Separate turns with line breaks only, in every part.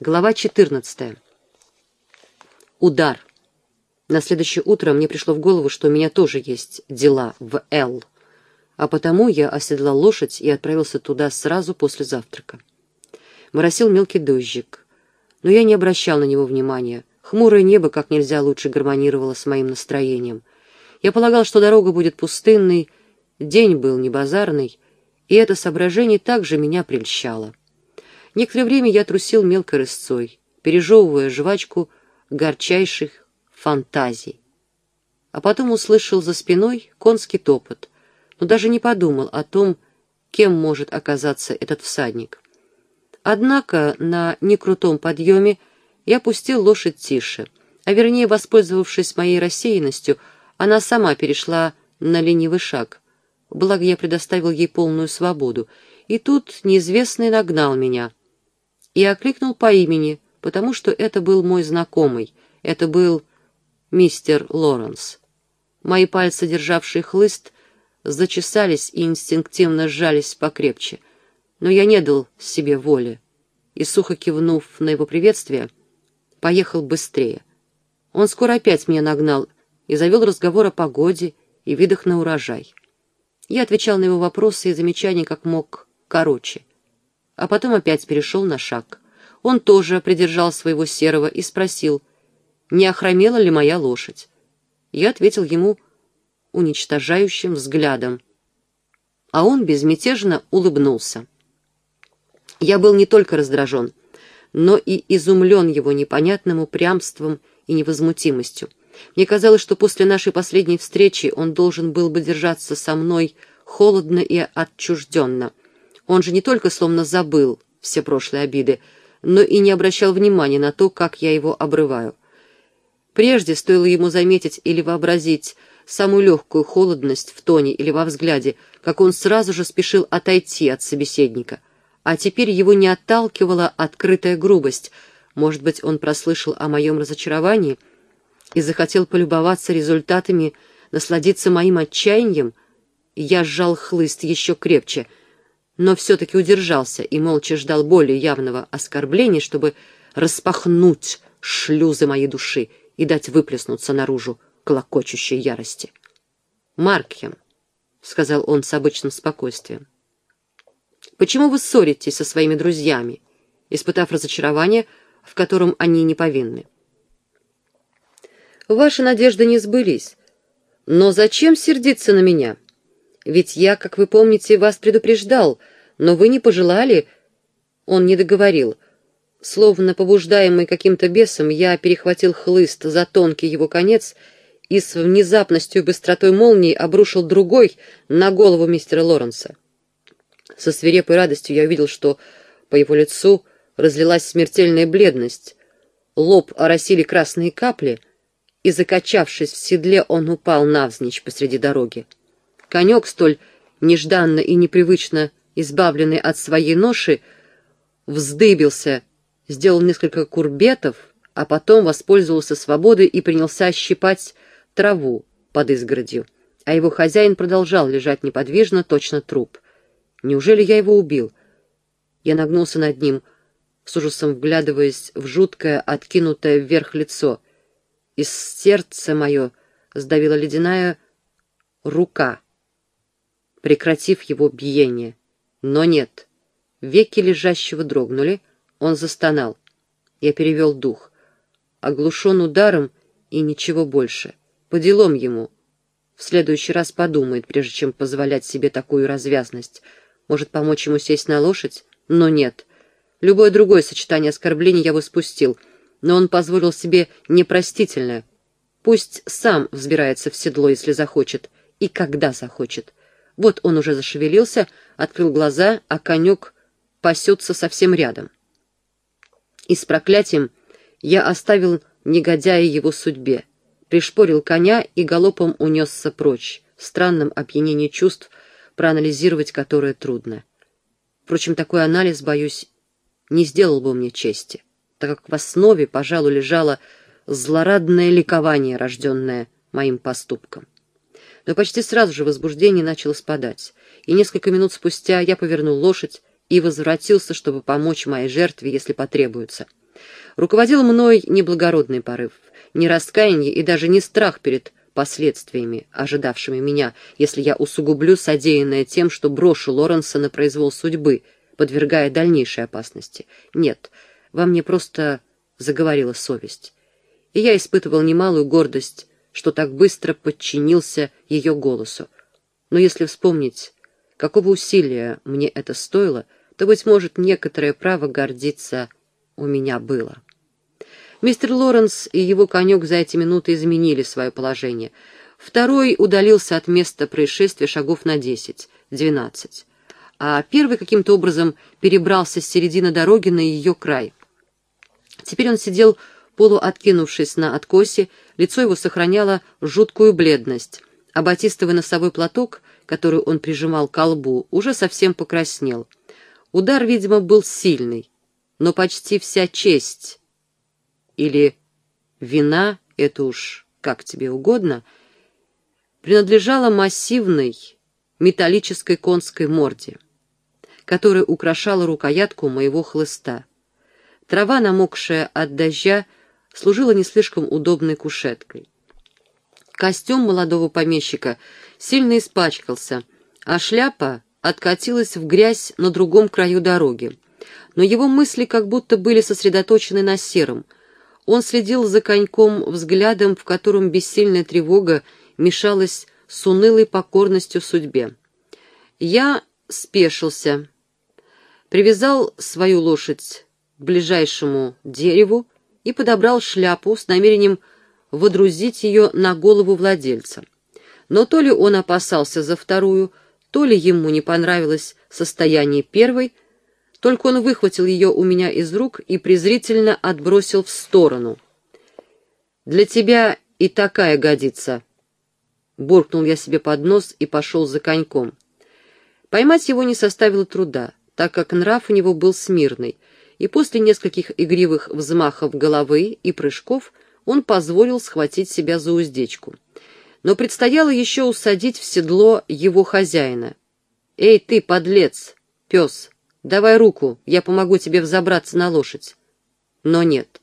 Глава 14. Удар. На следующее утро мне пришло в голову, что у меня тоже есть дела в Л, а потому я оседлал лошадь и отправился туда сразу после завтрака. Моросил мелкий дождик, но я не обращал на него внимания. Хмурое небо как нельзя лучше гармонировало с моим настроением. Я полагал, что дорога будет пустынной, день был не базарный, и это соображение также меня прельщало. Некоторое время я трусил мелкой рысцой, пережевывая жвачку горчайших фантазий. А потом услышал за спиной конский топот, но даже не подумал о том, кем может оказаться этот всадник. Однако на некрутом подъеме я пустил лошадь тише, а вернее, воспользовавшись моей рассеянностью, она сама перешла на ленивый шаг, благо я предоставил ей полную свободу, и тут неизвестный нагнал меня — и окликнул по имени, потому что это был мой знакомый, это был мистер Лоренс. Мои пальцы, державшие хлыст, зачесались и инстинктивно сжались покрепче, но я не дал себе воли и, сухо кивнув на его приветствие, поехал быстрее. Он скоро опять меня нагнал и завел разговор о погоде и видах на урожай. Я отвечал на его вопросы и замечания как мог короче а потом опять перешел на шаг. Он тоже придержал своего серого и спросил, не охромела ли моя лошадь. Я ответил ему уничтожающим взглядом, а он безмятежно улыбнулся. Я был не только раздражен, но и изумлен его непонятным упрямством и невозмутимостью. Мне казалось, что после нашей последней встречи он должен был бы держаться со мной холодно и отчужденно — он же не только словно забыл все прошлые обиды, но и не обращал внимания на то, как я его обрываю. Прежде стоило ему заметить или вообразить самую легкую холодность в тоне или во взгляде, как он сразу же спешил отойти от собеседника. А теперь его не отталкивала открытая грубость. Может быть, он прослышал о моем разочаровании и захотел полюбоваться результатами, насладиться моим отчаянием? Я сжал хлыст еще крепче — но все-таки удержался и молча ждал более явного оскорбления, чтобы распахнуть шлюзы моей души и дать выплеснуться наружу клокочущей ярости. «Маркхем», — сказал он с обычным спокойствием, — «почему вы ссоритесь со своими друзьями, испытав разочарование, в котором они не повинны?» «Ваши надежды не сбылись. Но зачем сердиться на меня?» Ведь я, как вы помните, вас предупреждал, но вы не пожелали...» Он не договорил. Словно побуждаемый каким-то бесом, я перехватил хлыст за тонкий его конец и с внезапностью и быстротой молнии обрушил другой на голову мистера Лоренса. Со свирепой радостью я увидел, что по его лицу разлилась смертельная бледность, лоб оросили красные капли, и, закачавшись в седле, он упал навзничь посреди дороги. Конек, столь нежданно и непривычно избавленный от своей ноши, вздыбился, сделал несколько курбетов, а потом воспользовался свободой и принялся щипать траву под изгородью, а его хозяин продолжал лежать неподвижно, точно труп. Неужели я его убил? Я нагнулся над ним, с ужасом вглядываясь в жуткое, откинутое вверх лицо. Из сердца мое сдавила ледяная рука — прекратив его биение. Но нет. Веки лежащего дрогнули, он застонал. Я перевел дух. Оглушен ударом и ничего больше. По делам ему. В следующий раз подумает, прежде чем позволять себе такую развязность. Может, помочь ему сесть на лошадь? Но нет. Любое другое сочетание оскорблений я бы спустил, но он позволил себе непростительное. Пусть сам взбирается в седло, если захочет, и когда захочет. Вот он уже зашевелился, открыл глаза, а конек пасется совсем рядом. И с проклятием я оставил негодяя его судьбе, пришпорил коня и галопом унесся прочь, в странном опьянении чувств, проанализировать которое трудно. Впрочем, такой анализ, боюсь, не сделал бы мне чести, так как в основе, пожалуй, лежало злорадное ликование, рожденное моим поступком. Но почти сразу же возбуждение начало спадать, и несколько минут спустя я повернул лошадь и возвратился, чтобы помочь моей жертве, если потребуется. Руководил мной не благородный порыв, не раскаяние и даже не страх перед последствиями, ожидавшими меня, если я усугублю содеянное тем, что брошу Лоренса на произвол судьбы, подвергая дальнейшей опасности. Нет, во мне просто заговорила совесть. И я испытывал немалую гордость, что так быстро подчинился ее голосу. Но если вспомнить, какого усилия мне это стоило, то, быть может, некоторое право гордиться у меня было. Мистер Лоренс и его конек за эти минуты изменили свое положение. Второй удалился от места происшествия шагов на десять, двенадцать. А первый каким-то образом перебрался с середины дороги на ее край. Теперь он сидел, полуоткинувшись на откосе, лицо его сохраняло жуткую бледность, а батистовый носовой платок, который он прижимал к колбу, уже совсем покраснел. Удар, видимо, был сильный, но почти вся честь или вина, это уж как тебе угодно, принадлежала массивной металлической конской морде, которая украшала рукоятку моего хлыста. Трава, намокшая от дождя, служила не слишком удобной кушеткой. Костюм молодого помещика сильно испачкался, а шляпа откатилась в грязь на другом краю дороги. Но его мысли как будто были сосредоточены на сером — он следил за коньком взглядом, в котором бессильная тревога мешалась с унылой покорностью судьбе. Я спешился, привязал свою лошадь к ближайшему дереву и подобрал шляпу с намерением водрузить ее на голову владельца. Но то ли он опасался за вторую, то ли ему не понравилось состояние первой, только он выхватил ее у меня из рук и презрительно отбросил в сторону. «Для тебя и такая годится», — буркнул я себе под нос и пошел за коньком. Поймать его не составило труда, так как нрав у него был смирный, и после нескольких игривых взмахов головы и прыжков он позволил схватить себя за уздечку. Но предстояло еще усадить в седло его хозяина. «Эй ты, подлец, пес!» «Давай руку, я помогу тебе взобраться на лошадь». Но нет.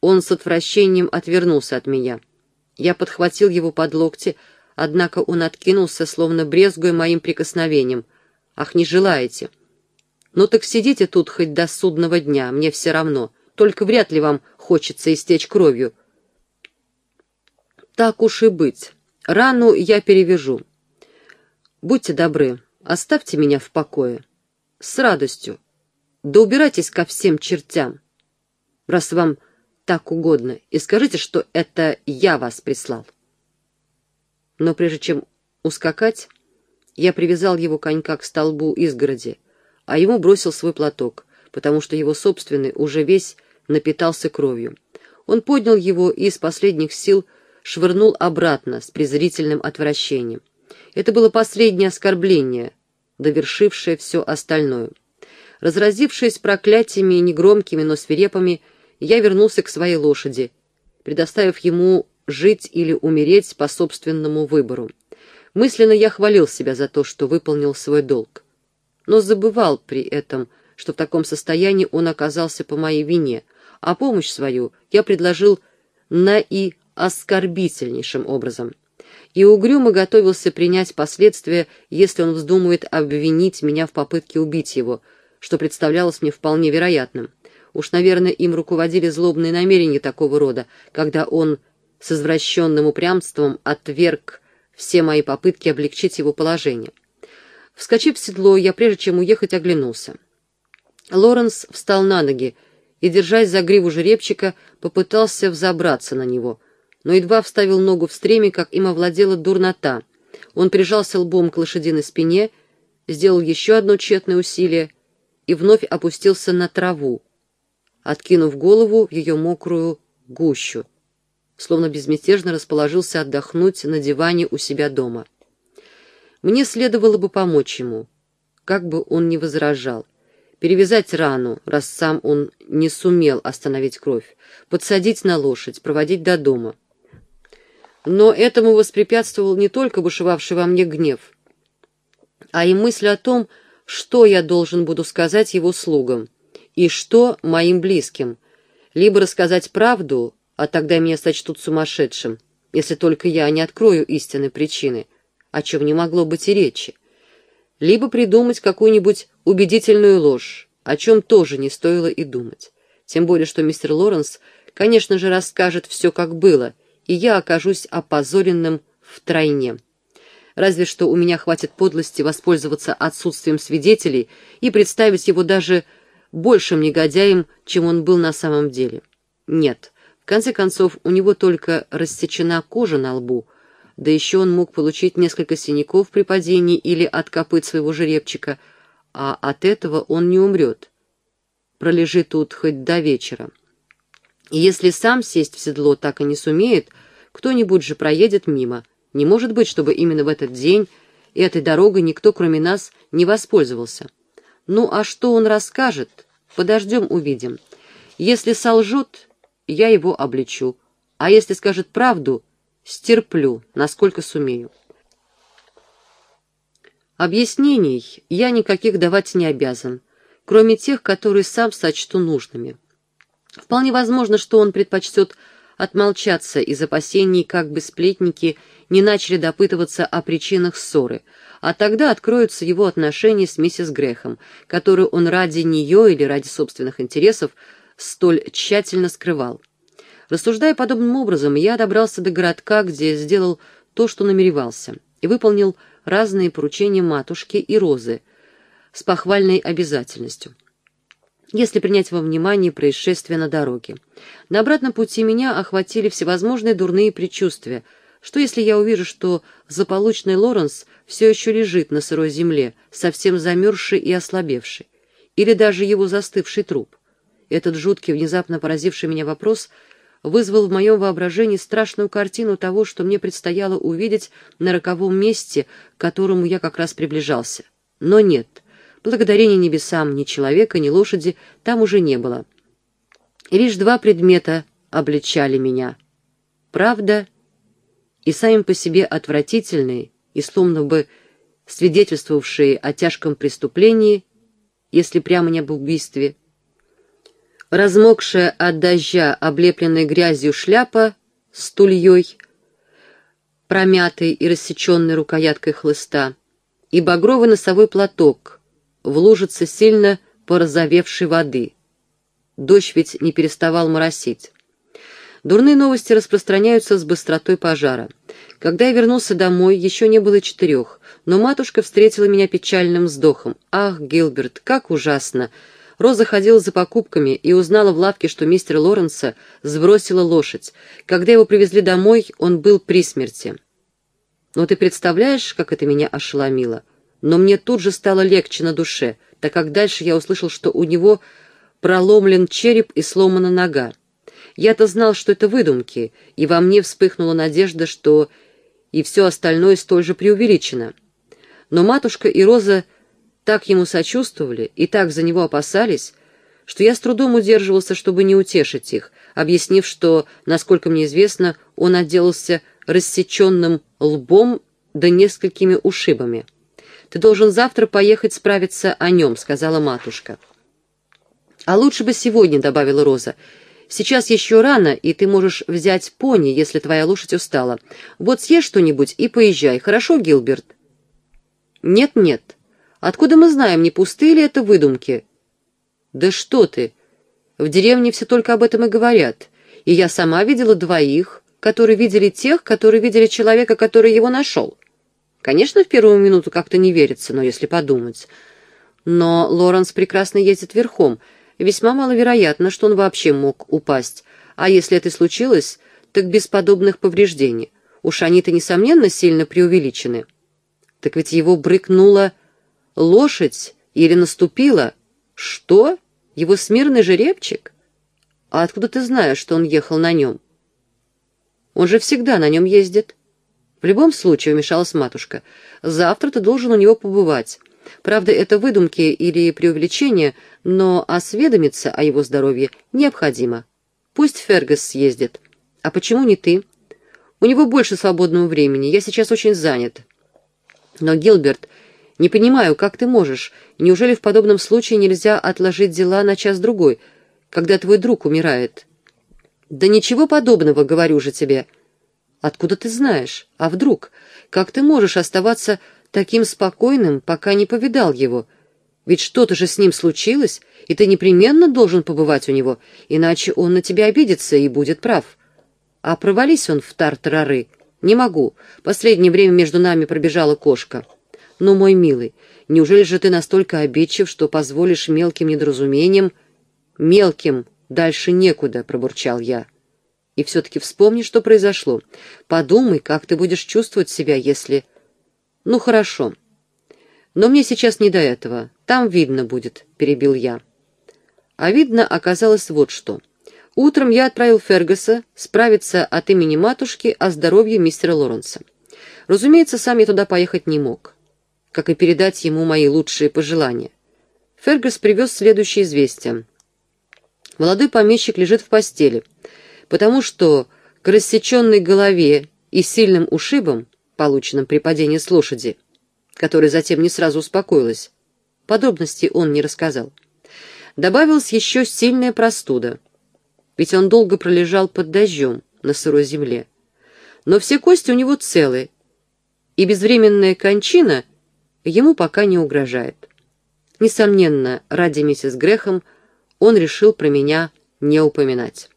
Он с отвращением отвернулся от меня. Я подхватил его под локти, однако он откинулся, словно брезгуя моим прикосновением. «Ах, не желаете?» «Ну так сидите тут хоть до судного дня, мне все равно. Только вряд ли вам хочется истечь кровью». «Так уж и быть. Рану я перевяжу. Будьте добры, оставьте меня в покое». С радостью. Да убирайтесь ко всем чертям, раз вам так угодно, и скажите, что это я вас прислал. Но прежде чем ускакать, я привязал его конька к столбу изгороди, а ему бросил свой платок, потому что его собственный уже весь напитался кровью. Он поднял его и из последних сил швырнул обратно с презрительным отвращением. Это было последнее оскорбление, довершившее все остальное. Разразившись проклятиями негромкими, но свирепыми, я вернулся к своей лошади, предоставив ему жить или умереть по собственному выбору. Мысленно я хвалил себя за то, что выполнил свой долг, но забывал при этом, что в таком состоянии он оказался по моей вине, а помощь свою я предложил на и оскорбительнейшим образом и угрюмо готовился принять последствия, если он вздумает обвинить меня в попытке убить его, что представлялось мне вполне вероятным. Уж, наверное, им руководили злобные намерения такого рода, когда он с извращенным упрямством отверг все мои попытки облегчить его положение. Вскочив в седло, я, прежде чем уехать, оглянулся. Лоренс встал на ноги и, держась за гриву жеребчика, попытался взобраться на него — но едва вставил ногу в стреме, как им овладела дурнота. Он прижался лбом к лошадиной спине, сделал еще одно тщетное усилие и вновь опустился на траву, откинув голову в ее мокрую гущу, словно безмятежно расположился отдохнуть на диване у себя дома. Мне следовало бы помочь ему, как бы он ни возражал, перевязать рану, раз сам он не сумел остановить кровь, подсадить на лошадь, проводить до дома — но этому воспрепятствовал не только бушевавший во мне гнев, а и мысль о том, что я должен буду сказать его слугам и что моим близким, Либо рассказать правду, а тогда меня сочтут сумасшедшим, если только я не открою истинной причины, о чем не могло быть и речи. Либо придумать какую-нибудь убедительную ложь, о чем тоже не стоило и думать. Тем более, что мистер Лоренс, конечно же, расскажет все, как было, и я окажусь опозоренным втройне. Разве что у меня хватит подлости воспользоваться отсутствием свидетелей и представить его даже большим негодяем, чем он был на самом деле. Нет, в конце концов, у него только рассечена кожа на лбу, да еще он мог получить несколько синяков при падении или от копыт своего жеребчика, а от этого он не умрет. Пролежит тут хоть до вечера. И если сам сесть в седло так и не сумеет, кто-нибудь же проедет мимо. Не может быть, чтобы именно в этот день этой дорогой никто, кроме нас, не воспользовался. Ну, а что он расскажет? Подождем, увидим. Если солжет, я его обличу, а если скажет правду, стерплю, насколько сумею. Объяснений я никаких давать не обязан, кроме тех, которые сам сочту нужными. Вполне возможно, что он предпочтет отмолчаться из опасений, как бы сплетники не начали допытываться о причинах ссоры — а тогда откроются его отношения с миссис Грехом, которую он ради нее или ради собственных интересов столь тщательно скрывал. Рассуждая подобным образом, я добрался до городка, где сделал то, что намеревался, и выполнил разные поручения матушки и Розы с похвальной обязательностью если принять во внимание происшествие на дороге. На обратном пути меня охватили всевозможные дурные предчувствия — что если я увижу, что заполучный Лоренс все еще лежит на сырой земле, совсем замерзший и ослабевший, или даже его застывший труп? Этот жуткий, внезапно поразивший меня вопрос вызвал в моем воображении страшную картину того, что мне предстояло увидеть на роковом месте, к которому я как раз приближался. Но нет, благодарение небесам ни человека, ни лошади там уже не было. Лишь два предмета обличали меня. Правда и сами по себе отвратительные и словно бы свидетельствовавшие о тяжком преступлении, если прямо не об убийстве. Размокшая от дождя, облепленная грязью шляпа с тульей, промятой и рассеченной рукояткой хлыста, и багровый носовой платок в лужице сильно порозовевшей воды. Дождь ведь не переставал моросить. Дурные новости распространяются с быстротой пожара. Когда я вернулся домой, еще не было четырех, но матушка встретила меня печальным вздохом. «Ах, Гилберт, как ужасно!» Роза ходила за покупками и узнала в лавке, что мистер Лоренса сбросила лошадь. Когда его привезли домой, он был при смерти. Но ты представляешь, как это меня ошеломило? Но мне тут же стало легче на душе, так как дальше я услышал, что у него проломлен череп и сломана нога. Я-то знал, что это выдумки, и во мне вспыхнула надежда, что и все остальное столь же преувеличено. Но матушка и Роза так ему сочувствовали и так за него опасались, что я с трудом удерживался, чтобы не утешить их, объяснив, что, насколько мне известно, он отделался рассеченным лбом да несколькими ушибами. «Ты должен завтра поехать справиться о нем», — сказала матушка. «А лучше бы сегодня», — добавила Роза, — Сейчас еще рано, и ты можешь взять пони, если твоя лошадь устала. Вот съешь что-нибудь и поезжай, хорошо, Гилберт?» «Нет-нет. Откуда мы знаем, не пустые ли это выдумки?» «Да что ты! В деревне все только об этом и говорят. И я сама видела двоих, которые видели тех, которые видели человека, который его нашел. Конечно, в первую минуту как-то не верится, но если подумать. Но Лоренс прекрасно ездит верхом — Весьма маловероятно, что он вообще мог упасть, а если это случилось, так без подобных повреждений. Уж они-то, несомненно, сильно преувеличены. Так ведь его брыкнула лошадь или наступила. Что? Его смирный жеребчик? А откуда ты знаешь, что он ехал на нем? Он же всегда на нем ездит. В любом случае, вмешалась матушка, завтра ты должен у него побывать. Правда, это выдумки или преувеличения, но осведомиться о его здоровье необходимо. Пусть Фергас съездит. А почему не ты? У него больше свободного времени, я сейчас очень занят. Но, Гилберт, не понимаю, как ты можешь? Неужели в подобном случае нельзя отложить дела на час-другой? когда твой друг умирает?» «Да ничего подобного, говорю же тебе». «Откуда ты знаешь? А вдруг? Как ты можешь оставаться таким спокойным, пока не повидал его? Ведь что-то же с ним случилось, и ты непременно должен побывать у него, иначе он на тебя обидится и будет прав. А провались он в тартарары? Не могу. Последнее время между нами пробежала кошка. Но, мой милый, неужели же ты настолько обидчив, что позволишь мелким недоразумениям... Мелким дальше некуда, пробурчал я. И все-таки вспомни, что произошло. Подумай, как ты будешь чувствовать себя, если... Ну, хорошо. Но мне сейчас не до этого. Там видно будет, перебил я. А видно оказалось вот что. Утром я отправил Фергюса справиться от имени матушки о здоровье мистера Лоренса. Разумеется, сам я туда поехать не мог, как и передать ему мои лучшие пожелания. Фергюс привез следующее известие. Молодой помещик лежит в постели, потому что к рассеченной голове и сильным ушибам, полученным при падении с лошади, которая затем не сразу успокоилась, подробностей он не рассказал добавилась еще сильная простуда, ведь он долго пролежал под дождем на сырой земле. Но все кости у него целы, и безвременная кончина ему пока не угрожает. Несомненно, ради миссис Грехом он решил про меня не упоминать.